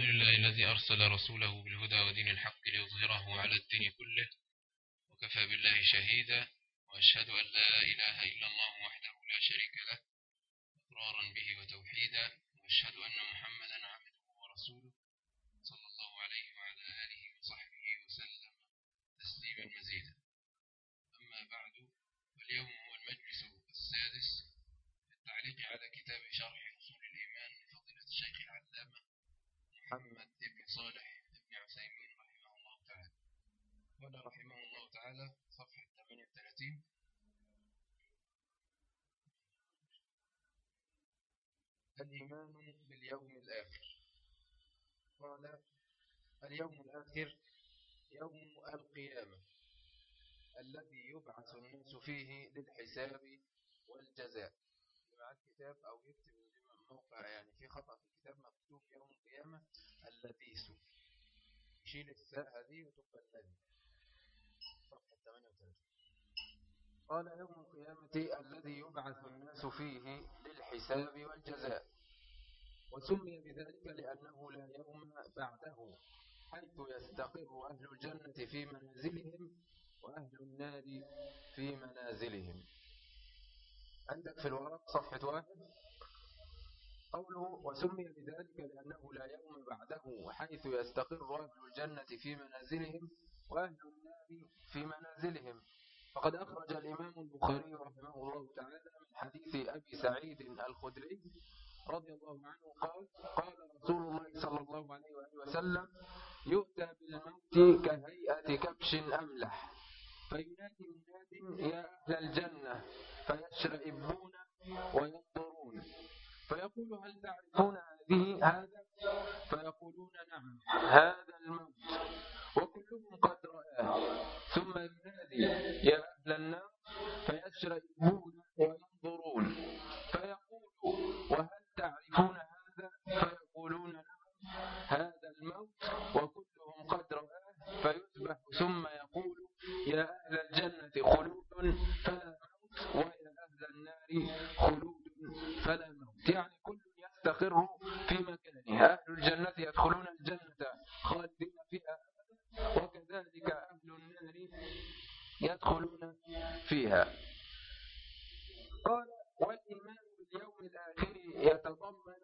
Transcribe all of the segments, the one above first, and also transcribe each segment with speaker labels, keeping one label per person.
Speaker 1: الذي أرسل رسوله بالهدى ودين الحق ليظهره على الدين كله وكفى بالله شهيدا وأشهد أن لا إله إلا الله وحده لا شريك له إقرارا به وتوحيدا وأشهد أن محمدا عبده ورسوله صلى الله عليه وعلى آله وصحبه وسلم تسليما مزيدا. أما بعد فاليوم هو المجلس السادس في التعليق على كتاب شرح أصول الإيمان لفضيلة الشيخ العلامة محمد بن صالح بن عثيمين رحمه الله تعالى. قال رحمه الله تعالى صفحة 38 الإيمان باليوم الآخر. قال اليوم الآخر يوم القيامة الذي يبعث الناس فيه للحساب والجزاء. مع الكتاب أو يكتب موقع يعني في خطأ في الكتاب مكتوب يوم القيامة اللذيذ شيل الساء هذه وتبقى الذي. صفحة 38 قال يوم القيامة الذي يبعث الناس فيه للحساب والجزاء. وسمي بذلك لأنه لا يوم بعده حيث يستقر أهل الجنة في منازلهم وأهل النار في منازلهم. عندك في الورق صفحة واحد؟ قوله وسمي بذلك لأنه لا يوم بعده حيث يستقر أهل الجنة في منازلهم وأهل النار في منازلهم. فقد أخرج الإمام البخاري رحمه الله تعالى من حديث أبي سعيد الخدري رضي الله عنه قال قال رسول الله صلى الله عليه وآله وسلم يؤتى بالموت كهيئة كبش أملح فينادي مناد يا أهل الجنة فيشرئبون وينظرون. فيقول هل تعرفون هذه هذا؟ فيقولون نعم هذا الموت. وكلهم قد رآه. ثم ينادي يا أهل النار فيشرئبون وينظرون. فيقول وهل تعرفون هذا؟ فيقولون نعم هذا الموت. وكلهم قد رآه. فيذبح ثم يقول يا أهل الجنة خلود فلا موت. ويا أهل النار خلود فلا موت. يعني كل يستقر في مكانه. أهل الجنة يدخلون الجنة خالدين فيها وكذلك أهل النار يدخلون فيها. قال والإيمان باليوم الآخر يتضمن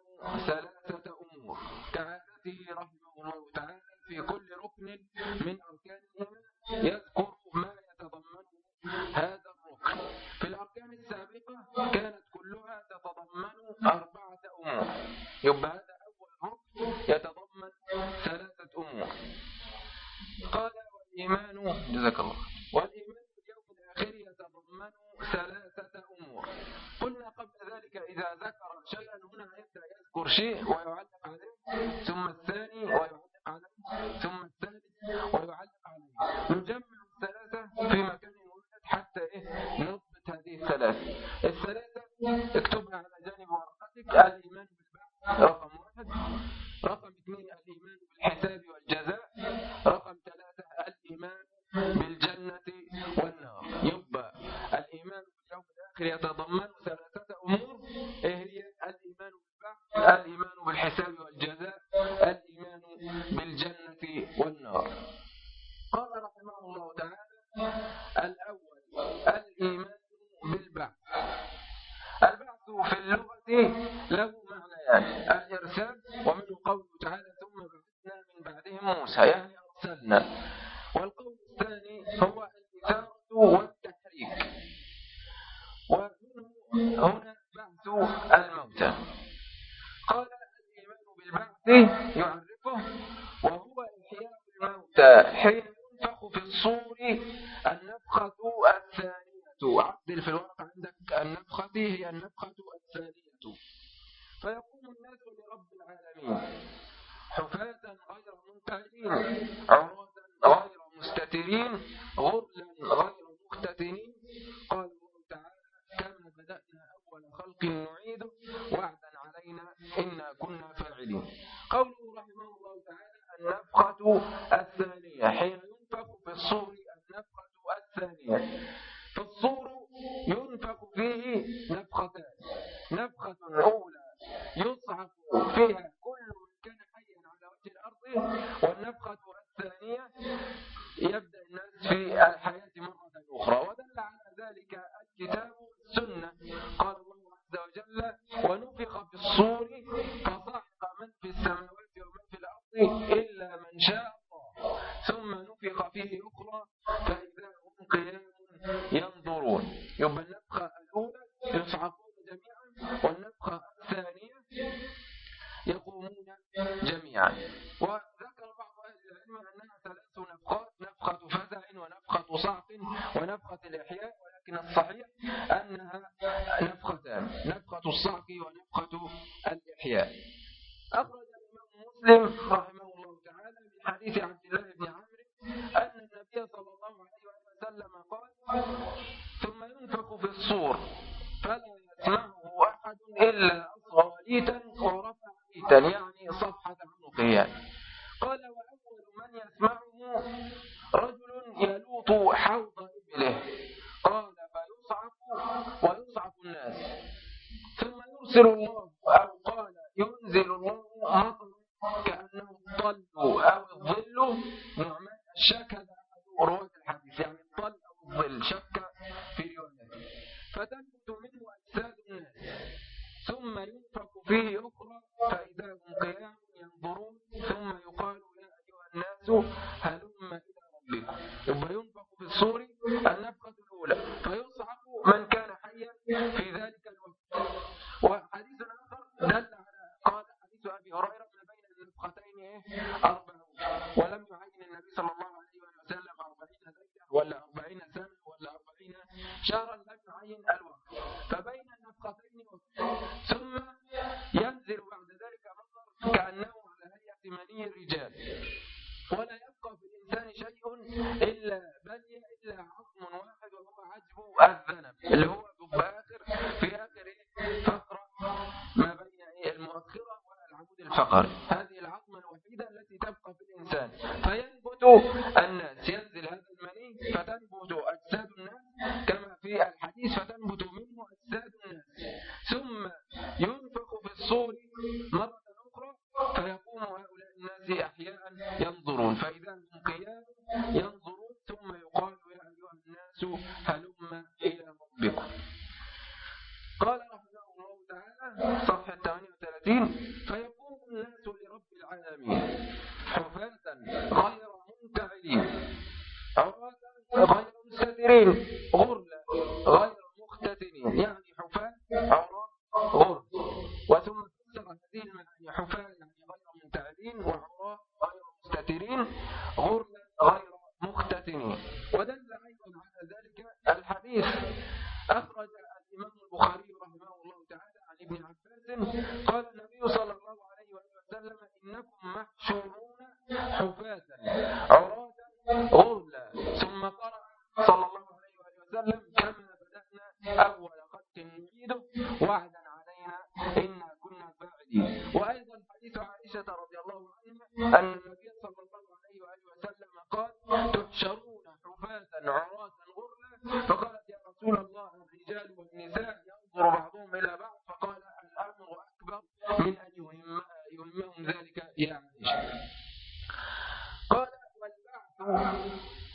Speaker 1: ثلاثة أمور. كعادته رحمه الله تعالى في كل ركن من أركان الإيمان يذكر ما يتضمنه هذا الركن. في الأركان السابقة كانت كلها تتضمن أربعة أمور. يبقى هذا أول ركن يتضمن ثلاثة أمور. قال والإيمان جزاك الله والإيمان باليوم الآخر يتضمن ثلاثة أمور. قلنا قبل ذلك إذا ذكر شيئا هنا يبدأ يذكر شيء ويعلق عليه ثم الثاني ويعلق عليه ثم الثالث ويعلق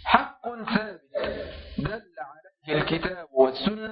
Speaker 1: حق ثابت دل عليه الكتاب والسنة.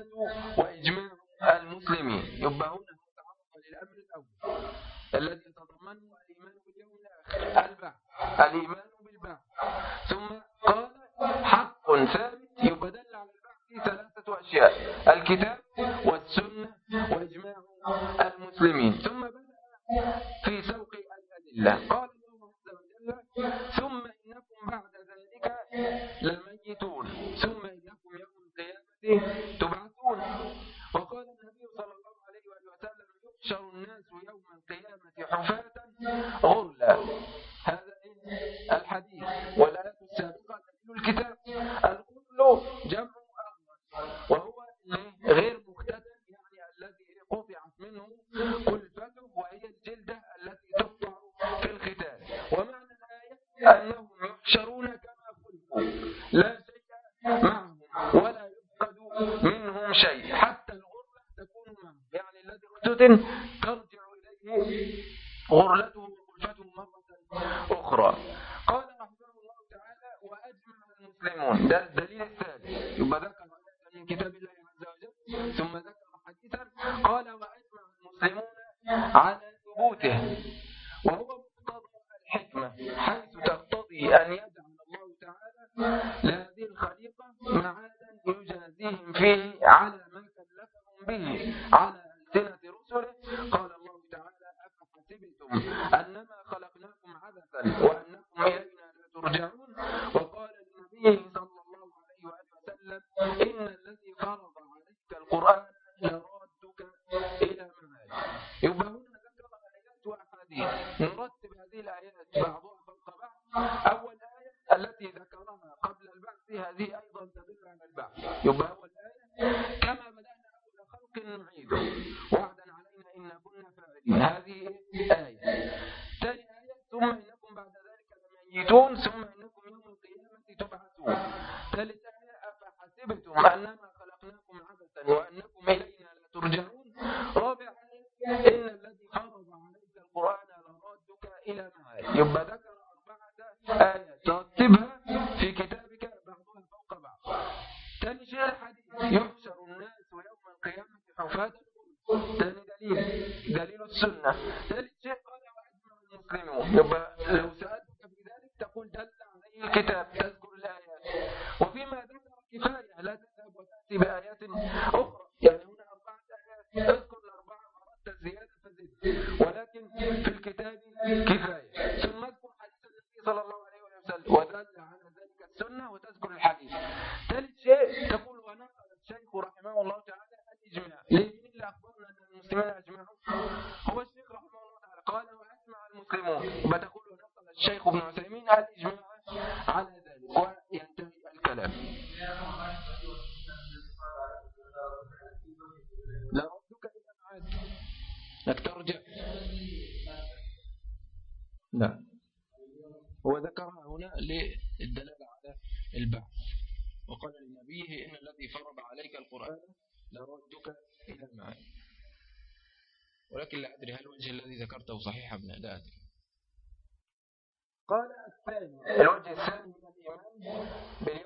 Speaker 1: الإيمان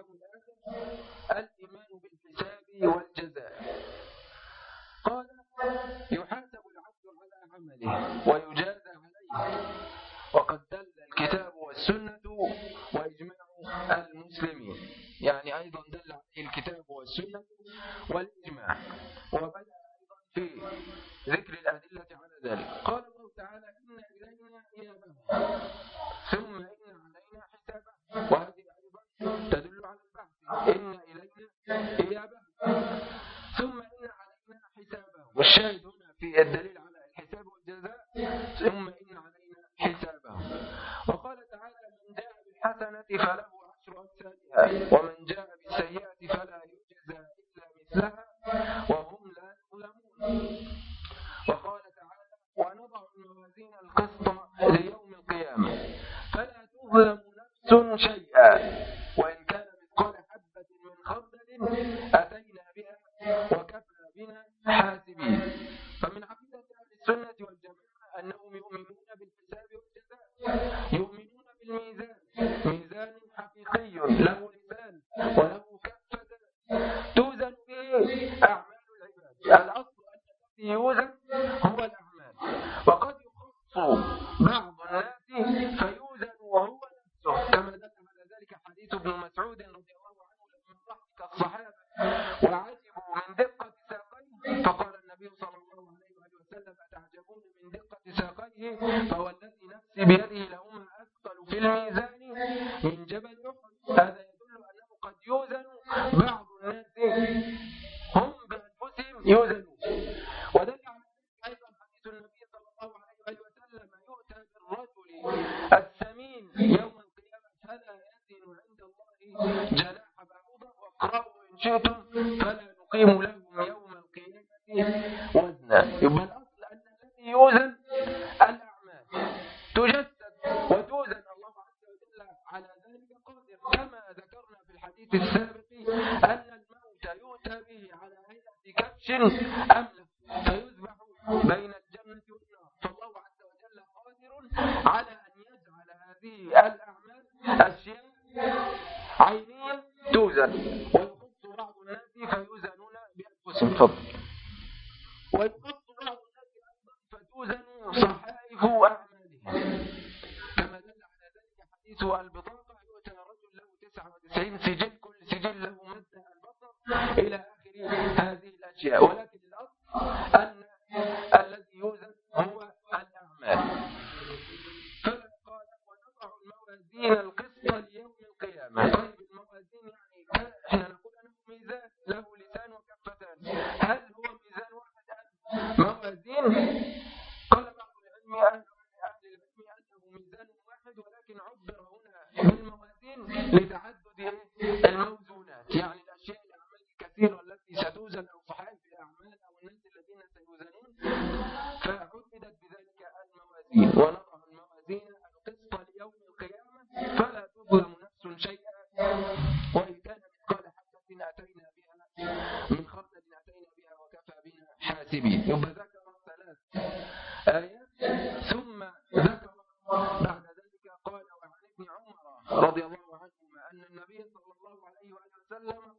Speaker 1: وسلم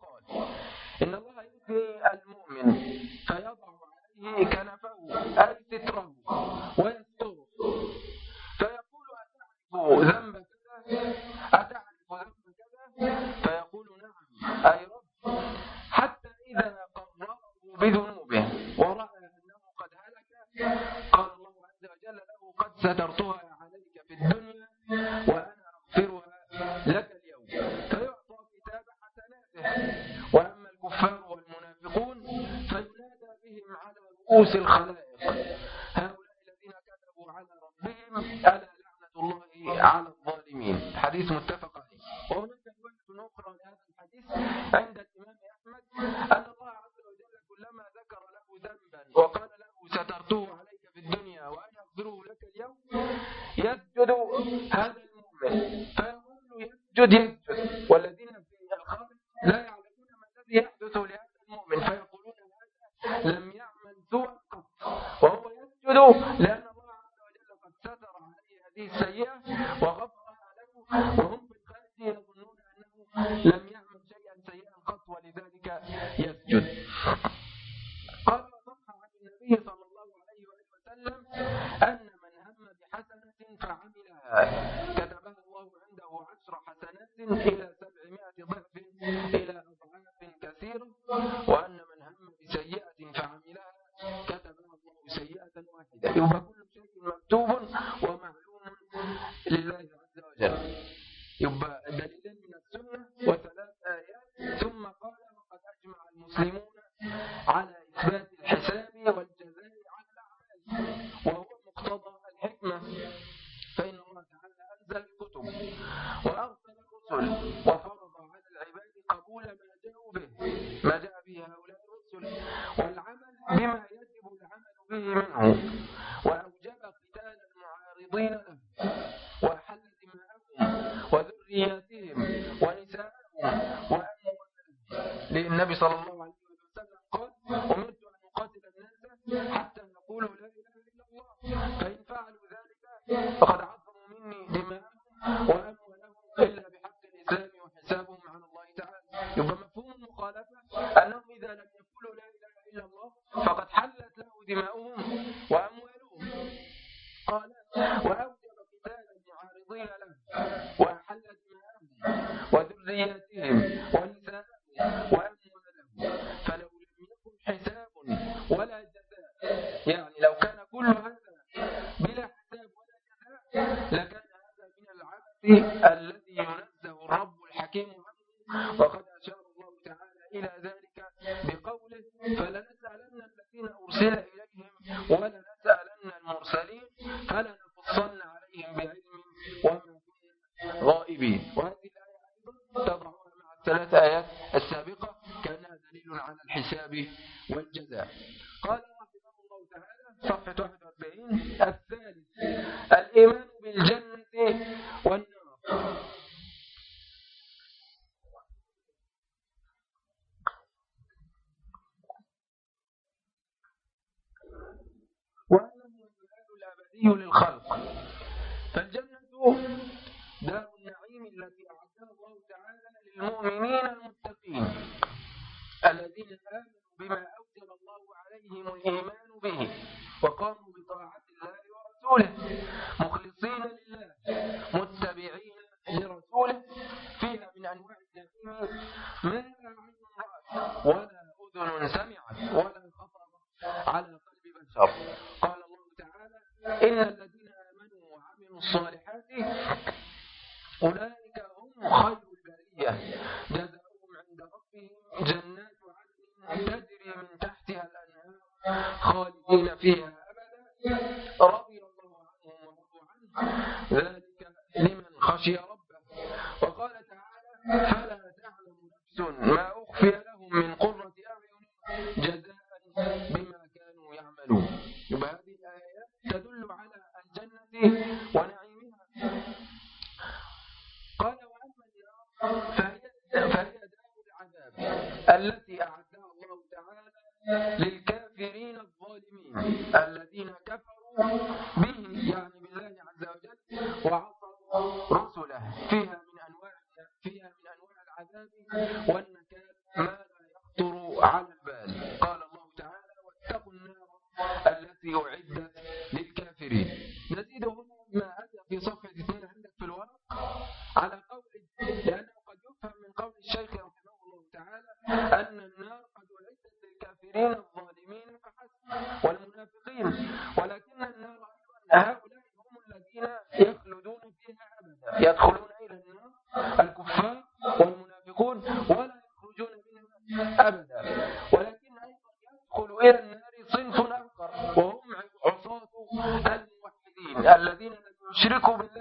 Speaker 2: الذين الذين يشركوا بالله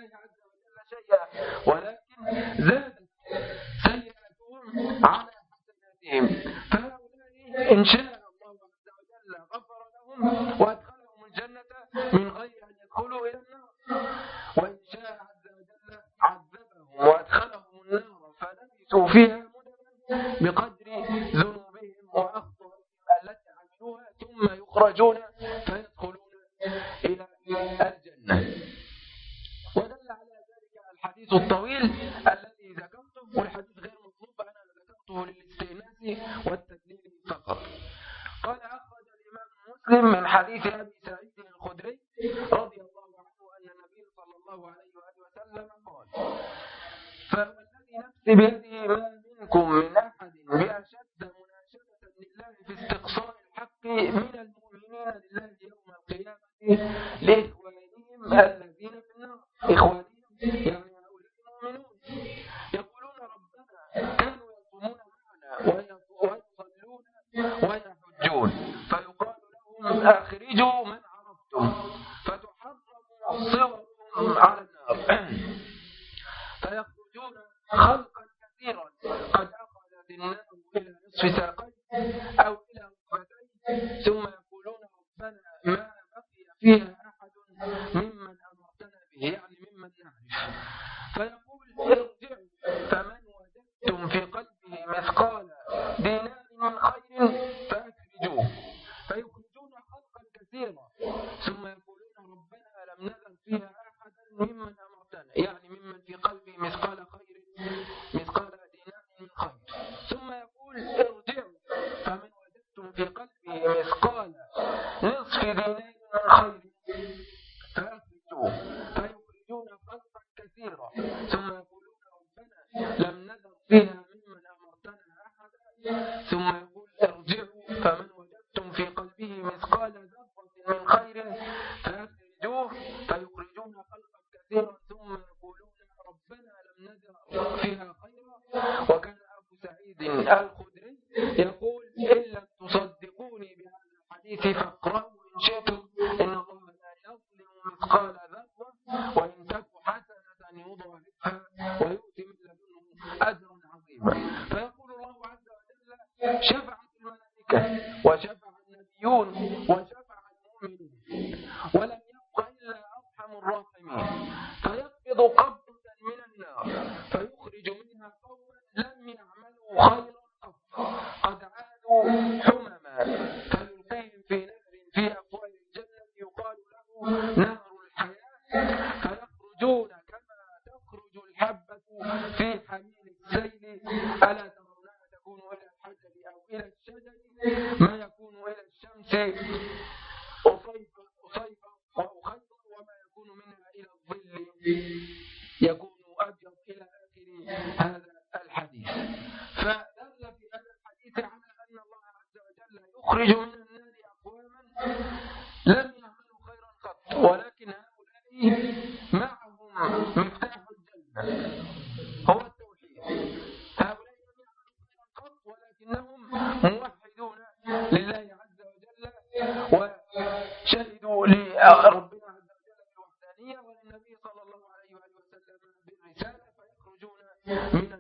Speaker 2: النبي صلى الله عليه وسلم بالرسالة فيخرجون من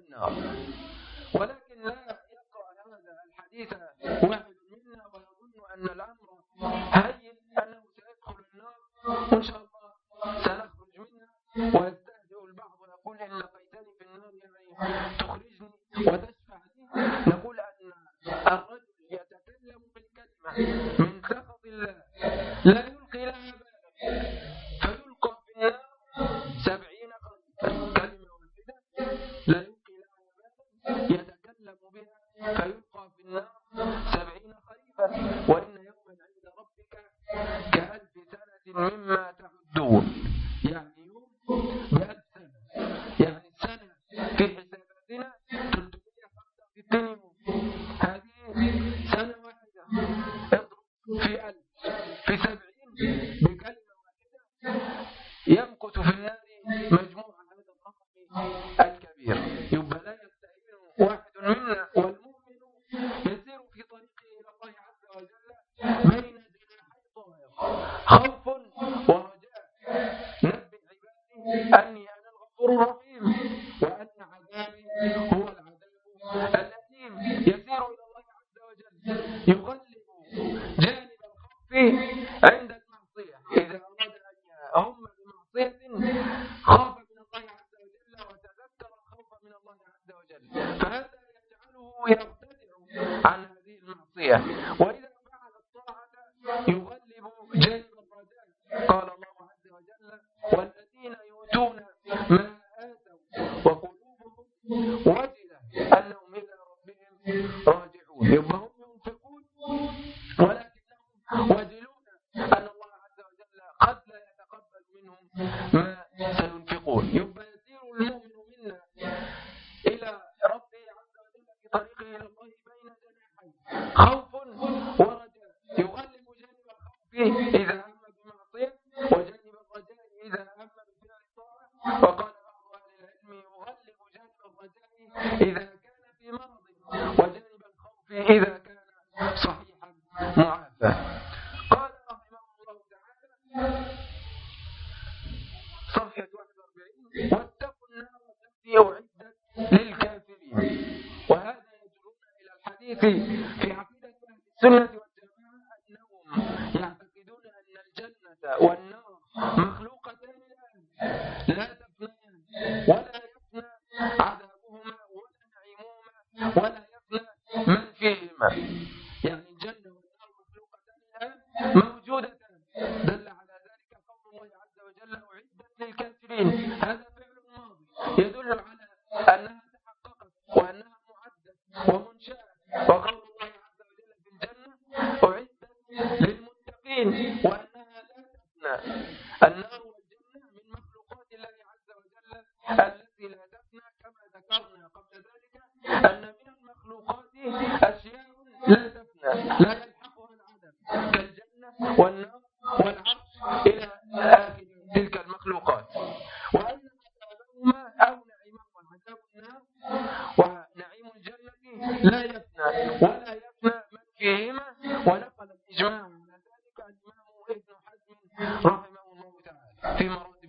Speaker 2: Deu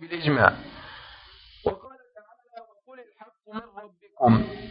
Speaker 2: في مراتب الإجماع وقال تعالى وقل الحق من ربكم.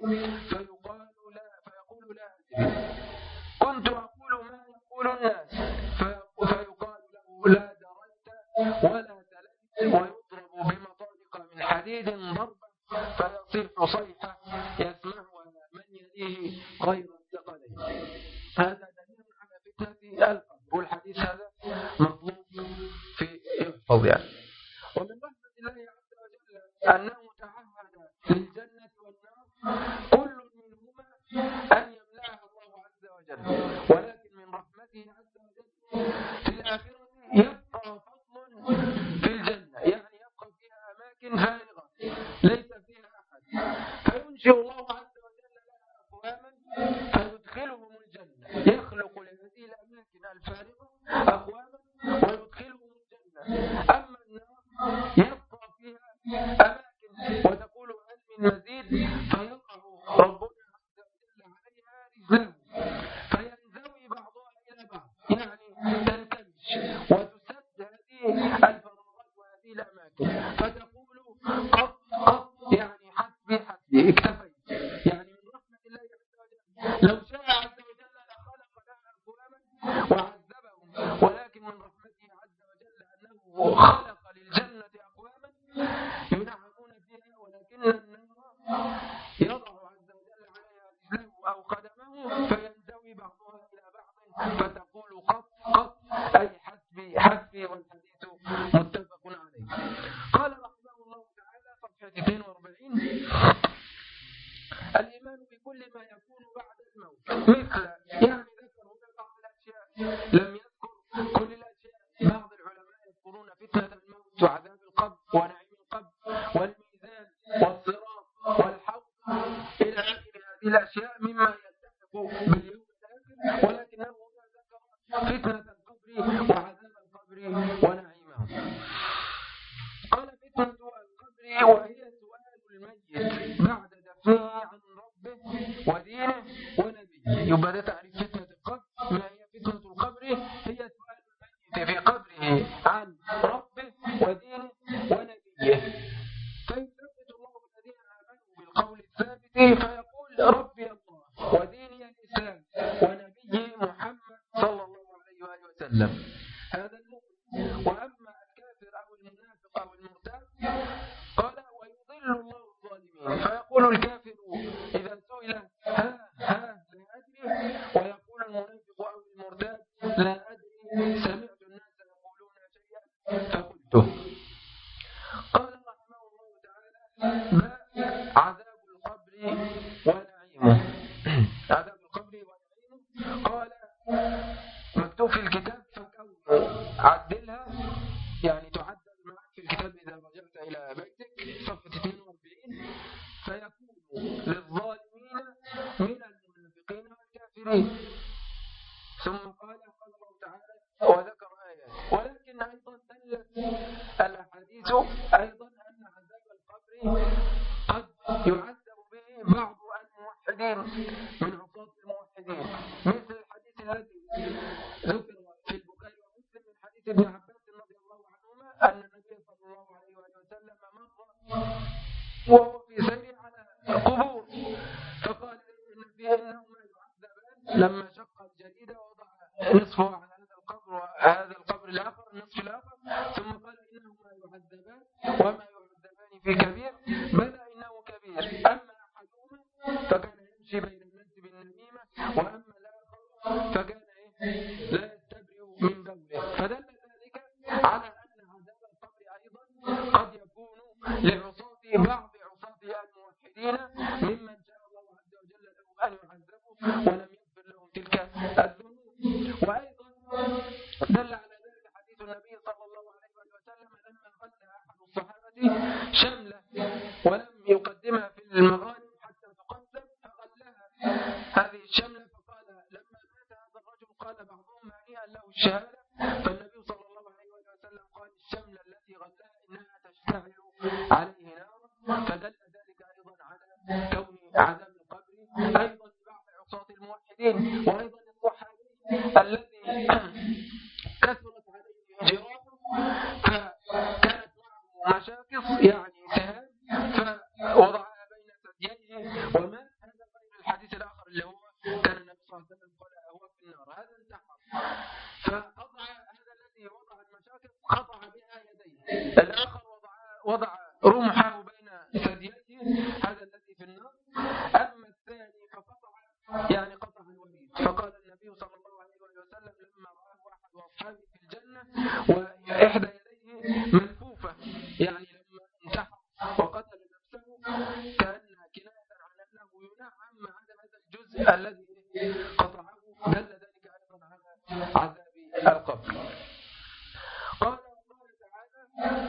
Speaker 2: 저 better فقال إن يعذبان. لما شق الجريدة وضع نصفها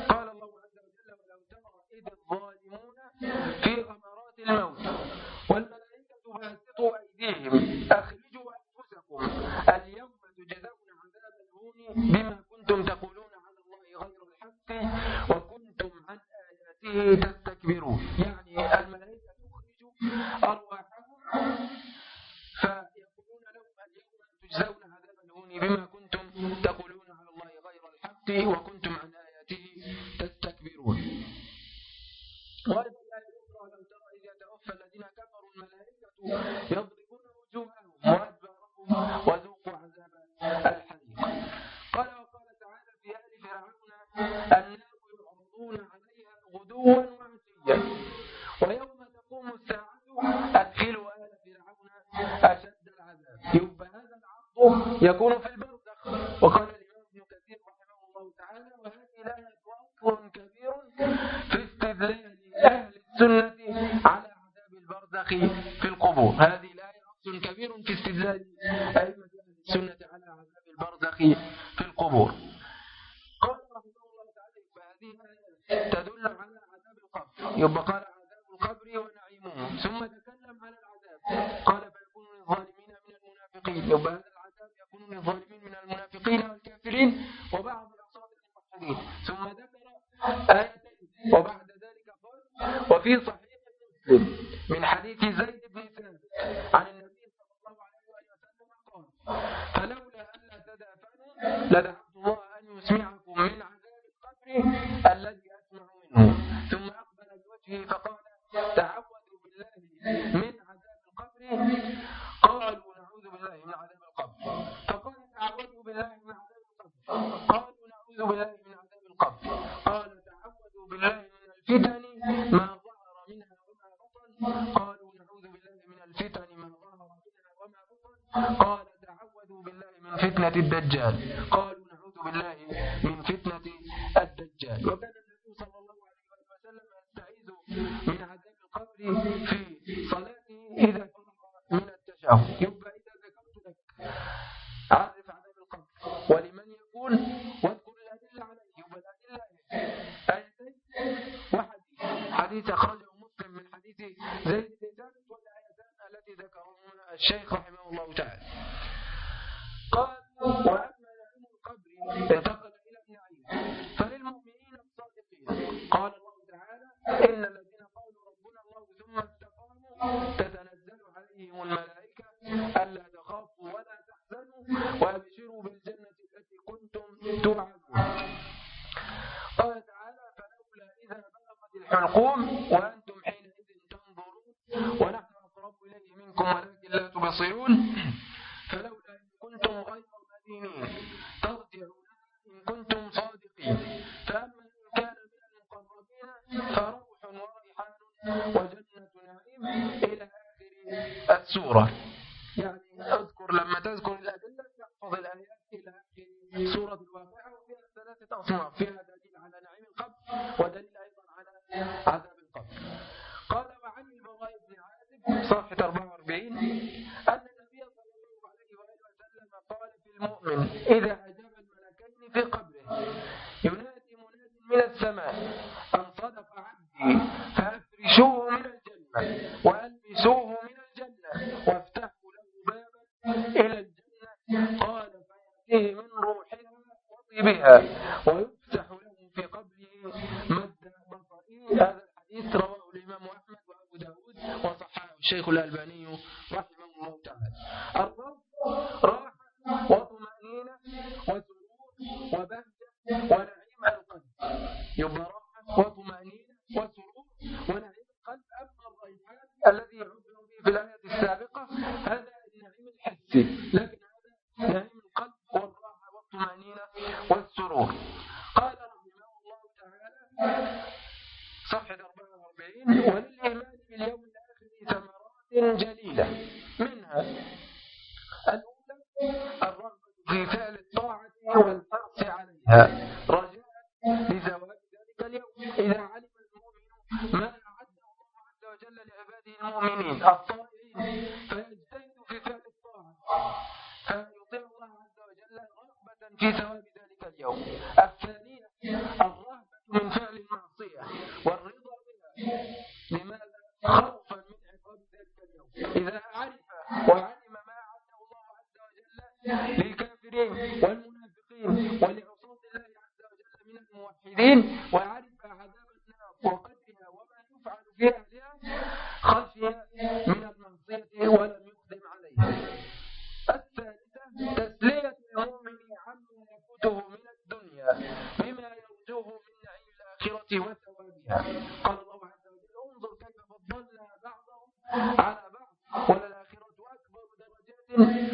Speaker 2: قال الله عز وجل ولو ترى إذ الظالمون في غمرات الموت مناد Amen.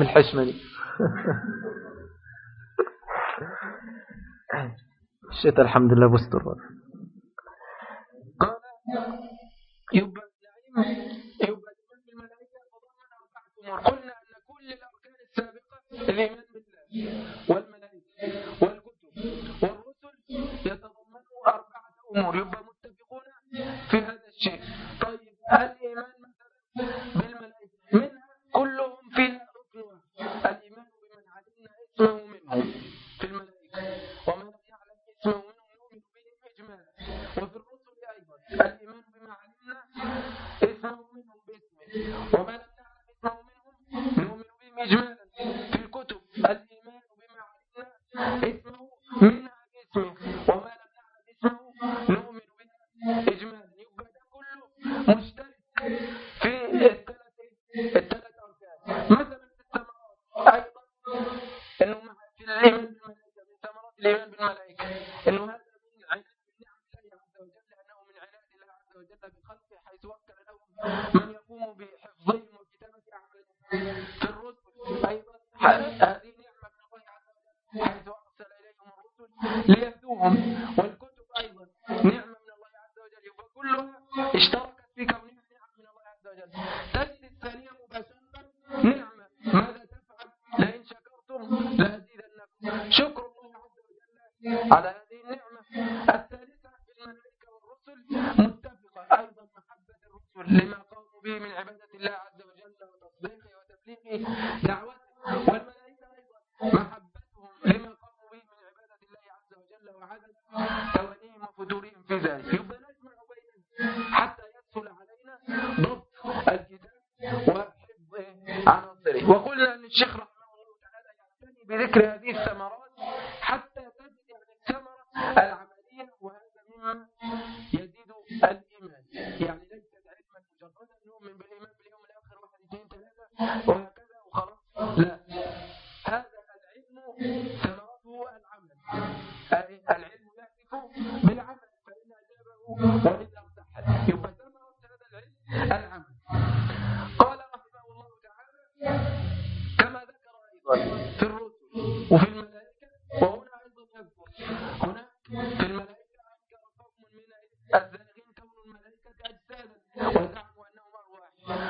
Speaker 2: عم الحشملي الشتاء الحمد لله بستر. Hmm?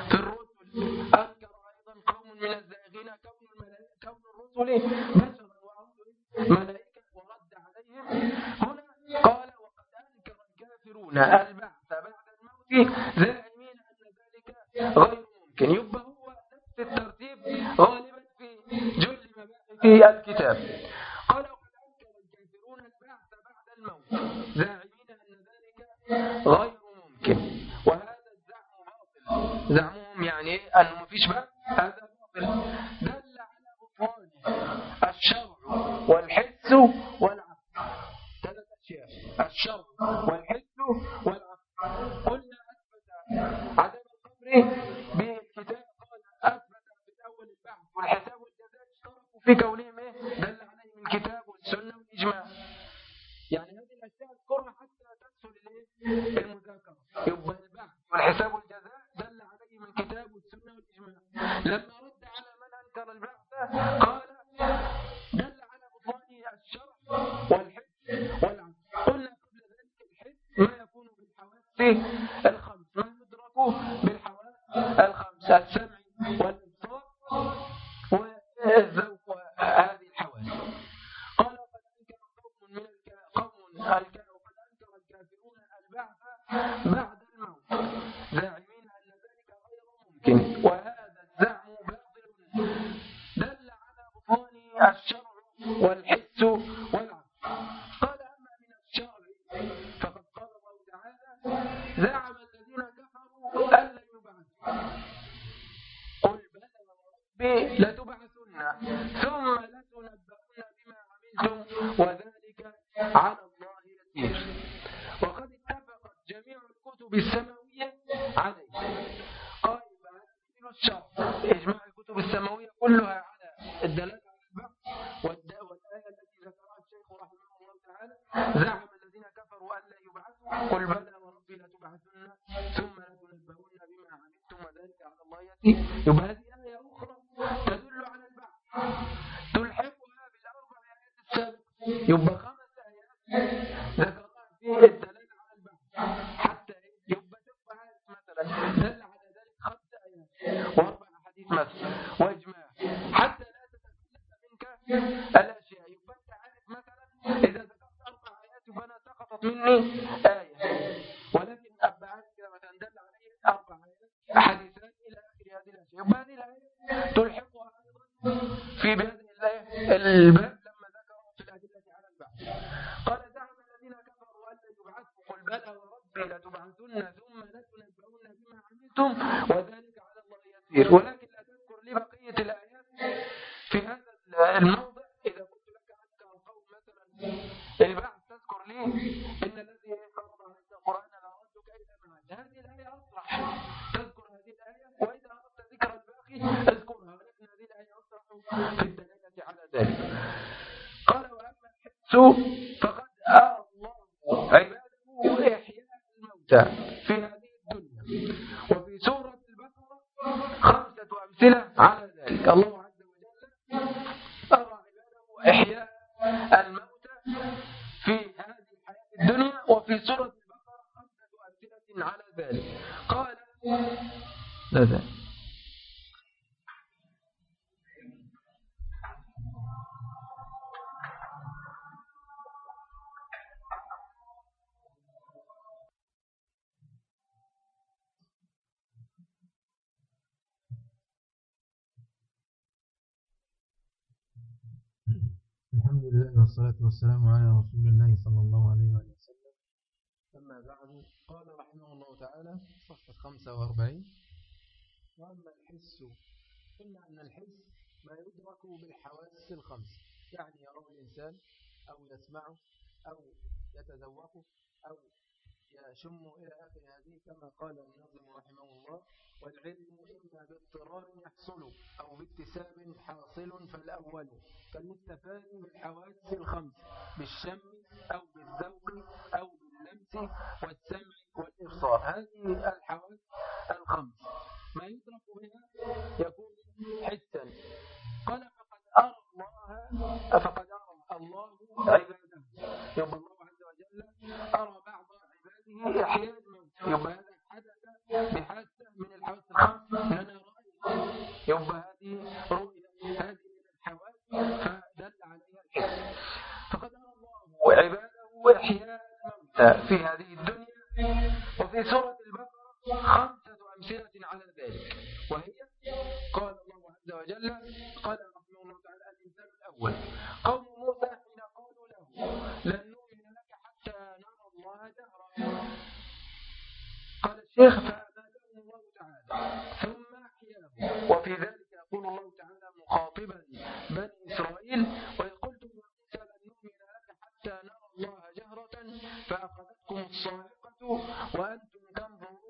Speaker 2: في الرسل. أنكر أيضا قوم من الزائغين كون الرسل. بل على الظاهرة وقد اتفقت جميع الكتب
Speaker 1: السماء والصلاة والسلام على رسول الله صلى الله عليه وسلم. أما بعد قال رحمه الله تعالى صفحة 45 وأما الحس قلنا أن الحس ما يدرك بالحواس الخمس. يعني يراه الإنسان أو يسمعه أو يتذوقه أو يشم إلى آخر هذه كما قال النظم رحمه الله والعلم إما باضطرار يحصل أو باكتساب حاصل فالأول كالمستفاد بالحواس الخمس بالشم أو بالذوق أو باللمس والسمع والإبصار. هذه الحواس الخمس. ما يدرك بها؟ يكون حسا قال فقد أرى الله فقد أرى الله عباده. يبقى الله عز وجل أرى عباده إحياء الموت يبقى هذا حدث بحاسة من الحواس الخمس. لنا رأي يبقى هذه رؤية هذه من الحواس فدل عليها الحس فقد أرى الله عباده إحياء الموتى في هذه الدنيا وفي سورة البقرة خمسة أمثلة على ذلك. وهي قال الله عز وجل قال رحمه الله تعالى الإنسان الأول قوم موسى حين قالوا له لن نؤمن لك حتى نرى الله جهرا قال الشيخ فأماتهم الله تعالى ثم أحياه وفي ذلك يقول الله تعالى مخاطبا بني إسرائيل وإذ قلتم يا موسى لن نؤمن لك حتى نرى الله جهرة فأخذتكم الصاعقة وأنتم تنظرون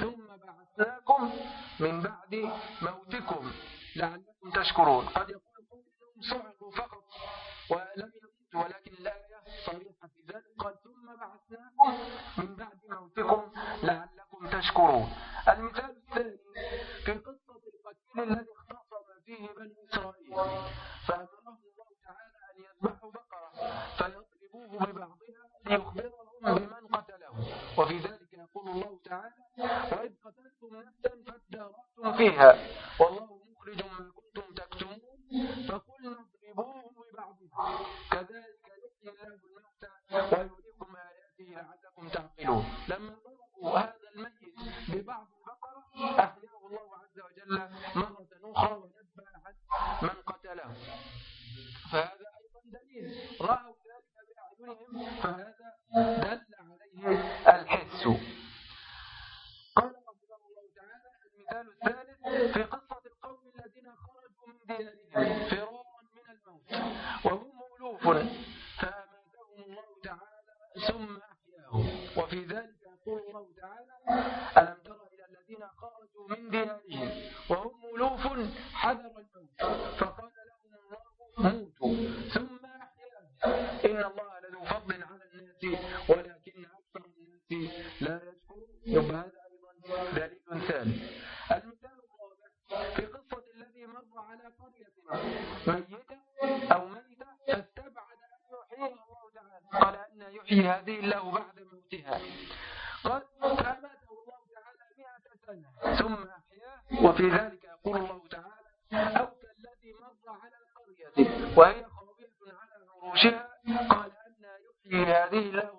Speaker 1: ثم بعثناكم من بعد موتكم لعلكم تشكرون. قد يقول الله تعالى أو كالذي مر على قرية وهي خاوية على عروشها قال أن يحيي هذه الله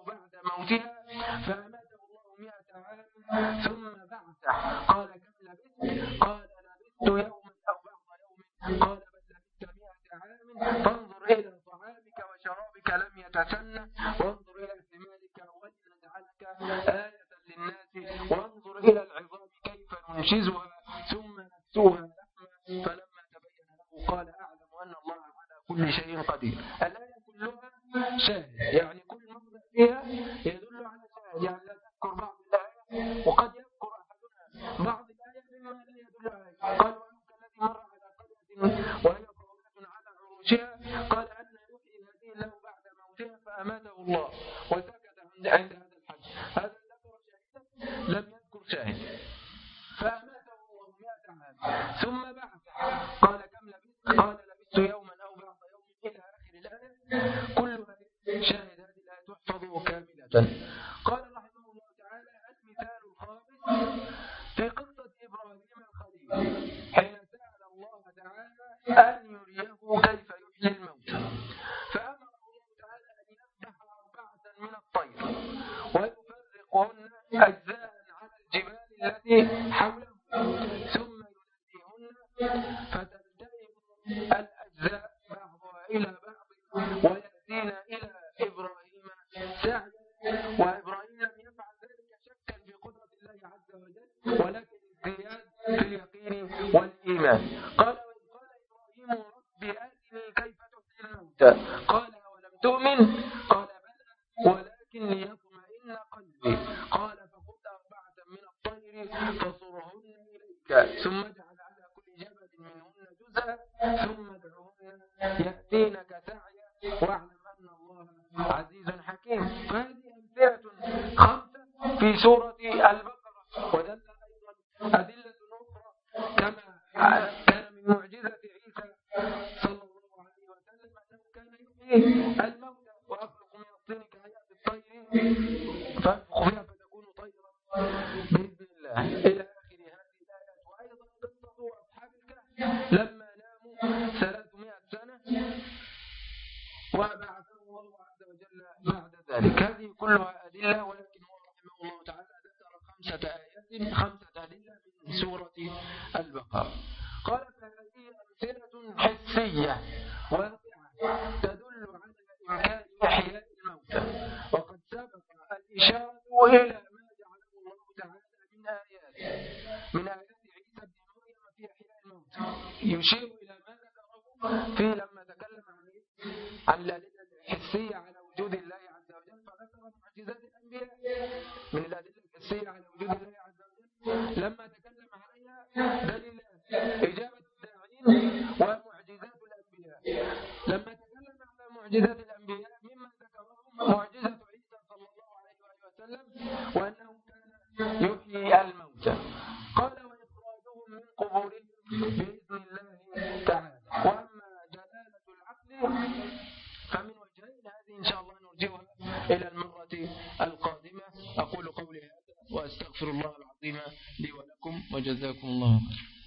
Speaker 2: ولكن يطمئن قلبي. قال فخذ أربعة من الطير فصرهن إليك ثم